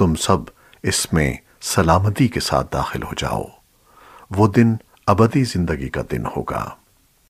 تم سب اس میں سلامتی کے ساتھ داخل ہو جاؤ۔ وہ دن ابدی زندگی کا دن ہوگا۔